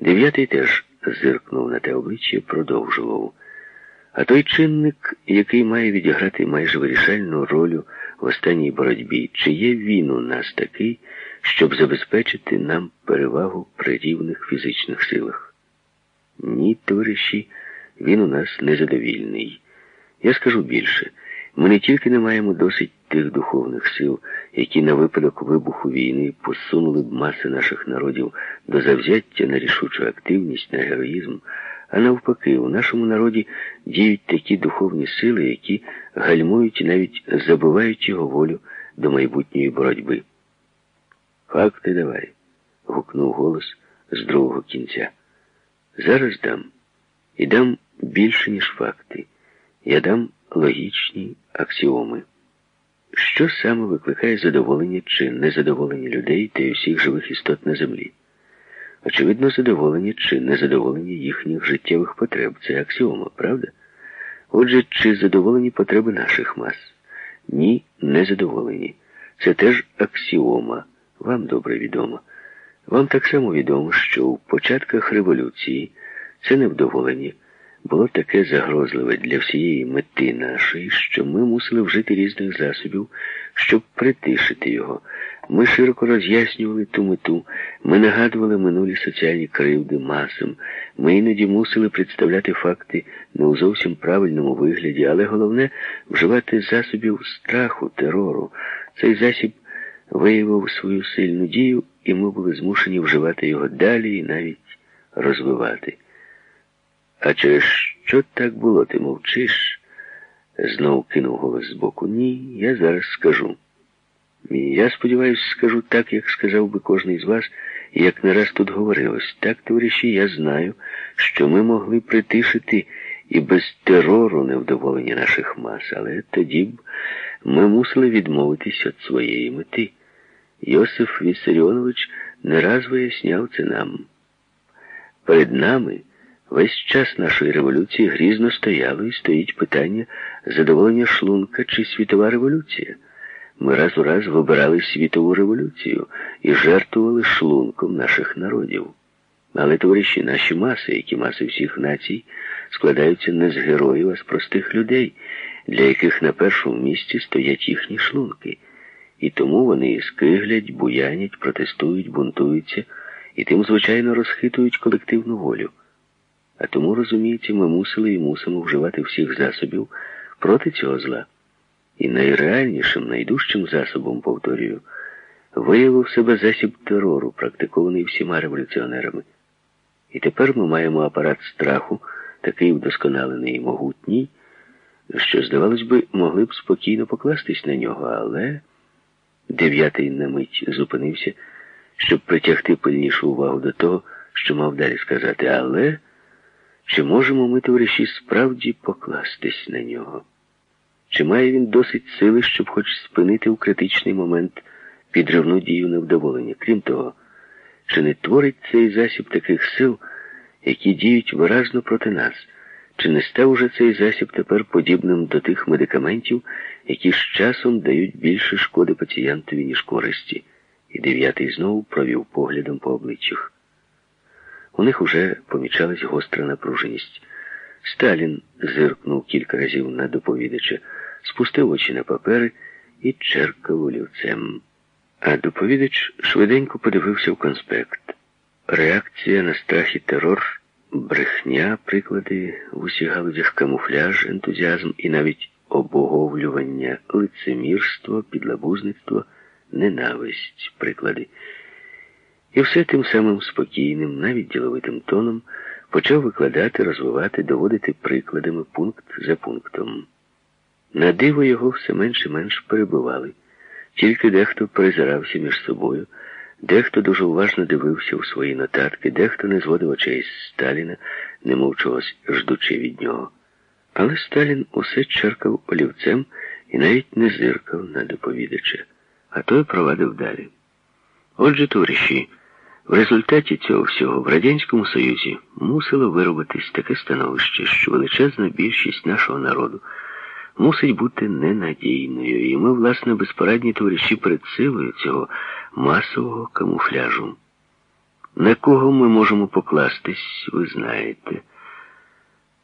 Дев'ятий теж зиркнув на те обличчя продовжував. А той чинник, який має відіграти майже вирішальну роль в останній боротьбі, чи є він у нас такий, щоб забезпечити нам перевагу при рівних фізичних силах? Ні, товариші, він у нас незадовільний. Я скажу більше. Ми не тільки не маємо досить тих духовних сил, які на випадок вибуху війни посунули б маси наших народів до завзяття на рішучу активність, на героїзм, а навпаки, у нашому народі діють такі духовні сили, які гальмують і навіть забивають його волю до майбутньої боротьби. Факти давай, гукнув голос з другого кінця. Зараз дам. І дам більше, ніж факти. Я дам логічні аксіоми. Що саме викликає задоволення чи незадоволення людей та й усіх живих істот на землі? Очевидно, задоволення чи незадоволення їхніх життєвих потреб це аксіома, правда? Отже, чи задоволені потреби наших мас? Ні, не задоволені. Це теж аксіома. Вам добре відомо. Вам так само відомо, що у початках революції це невдоволення було таке загрозливе для всієї мети нашої, що ми мусили вжити різних засобів, щоб притишити його. Ми широко роз'яснювали ту мету, ми нагадували минулі соціальні кривди масам, ми іноді мусили представляти факти не у зовсім правильному вигляді, але головне вживати засобів страху, терору. Цей засіб виявив свою сильну дію, і ми були змушені вживати його далі і навіть розвивати. А через що так було, ти мовчиш? Знов кинув голос збоку. Ні, я зараз скажу. Я сподіваюся, скажу так, як сказав би кожний з вас, як не раз тут говорилось. Так, товариші, я знаю, що ми могли притишити і без терору невдоволення наших мас, але тоді б ми мусили відмовитись від своєї мети. Йосиф Вісаріонович не раз виясняв це нам. Перед нами. Весь час нашої революції грізно стояло і стоїть питання задоволення шлунка чи світова революція. Ми раз у раз вибирали світову революцію і жертвували шлунком наших народів. Але, товариші, наші маси, які маси всіх націй, складаються не з героїв, а з простих людей, для яких на першому місці стоять їхні шлунки. І тому вони скиглять, буянять, протестують, бунтуються і тим, звичайно, розхитують колективну волю. А тому, розумієте, ми мусили і мусимо вживати всіх засобів проти цього зла. І найреальнішим, найдужчим засобом, повторюю, виявив себе засіб терору, практикований всіма революціонерами. І тепер ми маємо апарат страху, такий вдосконалений і могутній, що, здавалось би, могли б спокійно покластись на нього, але дев'ятий на мить зупинився, щоб притягти пильнішу увагу до того, що мав далі сказати, але. Чи можемо ми, товариші, справді покластись на нього? Чи має він досить сили, щоб хоч спинити у критичний момент підривну дію невдоволення? Крім того, чи не творить цей засіб таких сил, які діють виразно проти нас? Чи не став уже цей засіб тепер подібним до тих медикаментів, які з часом дають більше шкоди пацієнтові, ніж користі? І дев'ятий знову провів поглядом по обличчях. У них уже помічалась гостра напруженість. Сталін зиркнув кілька разів на доповідача, спустив очі на папери і черкав олівцем. А доповідач швиденько подивився в конспект. Реакція на страх і терор, брехня, приклади в усіх галузях камуфляж, ентузіазм і навіть обоговлювання, лицемірство, підлабузництво, ненависть, приклади. І все тим самим спокійним, навіть діловитим тоном почав викладати, розвивати, доводити прикладами пункт за пунктом. На диво його все менше і менш перебивали, тільки дехто перезирався між собою, дехто дуже уважно дивився у свої нотатки, дехто не зводив очей з Сталіна, немов чогось ждучи від нього. Але Сталін усе черкав олівцем і навіть не зиркав на доповідача, а той провадив далі. Отже, товариші, в результаті цього всього в Радянському Союзі мусило виробитись таке становище, що величезна більшість нашого народу мусить бути ненадійною, і ми, власне, безпорадні товариші перед силою цього масового камуфляжу. На кого ми можемо покластись, ви знаєте.